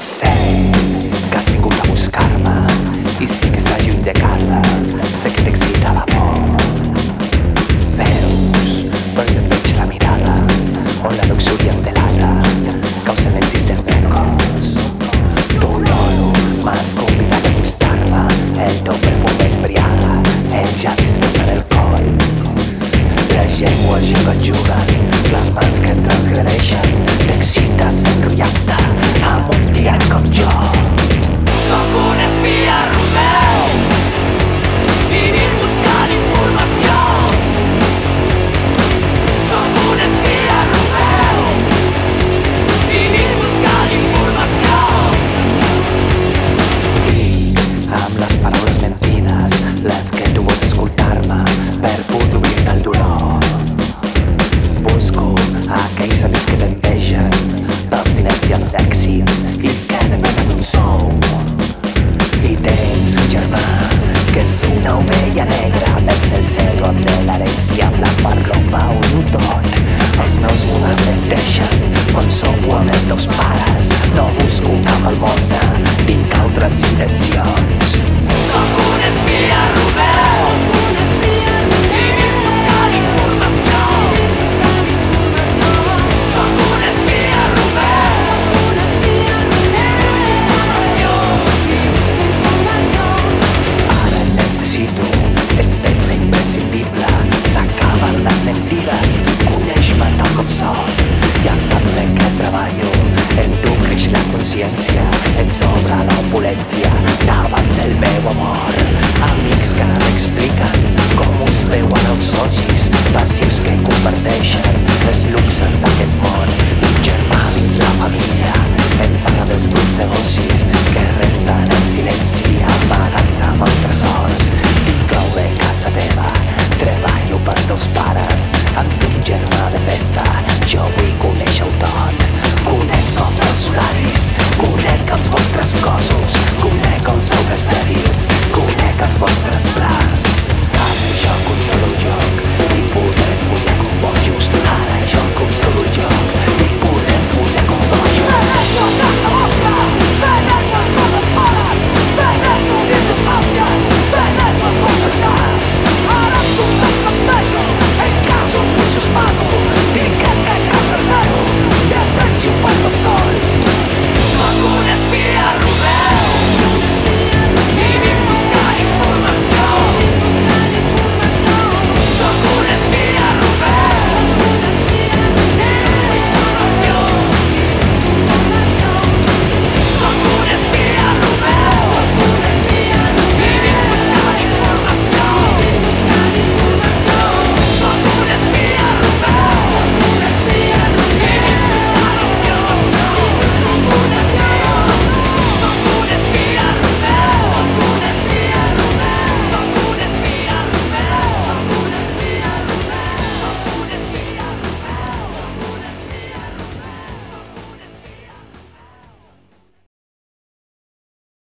Sé que has vingut a buscar-me i sí que està lluny de casa. Sé que t'excita la por. Veus, però jo et veig la mirada on la luxúria estelada causa l'encís del meu cos. Tu, Lolo, m'has convidat a gustar-me. El teu perfum embriaga, els llavis posen el coll. Les llengües juguen, juguen, les mans que et transgredeixen. Pels diners i els èxits i que depenen d'un sou. I tens un germà que és una ovella negra vens el cel de l'herència la diu tot. Els meus models menteixen consciència, et sobra l'opulència davant del meu amor. Amics que m'expliquen com us veuen els socis, passius que comparteixen els luxes d'aquest món.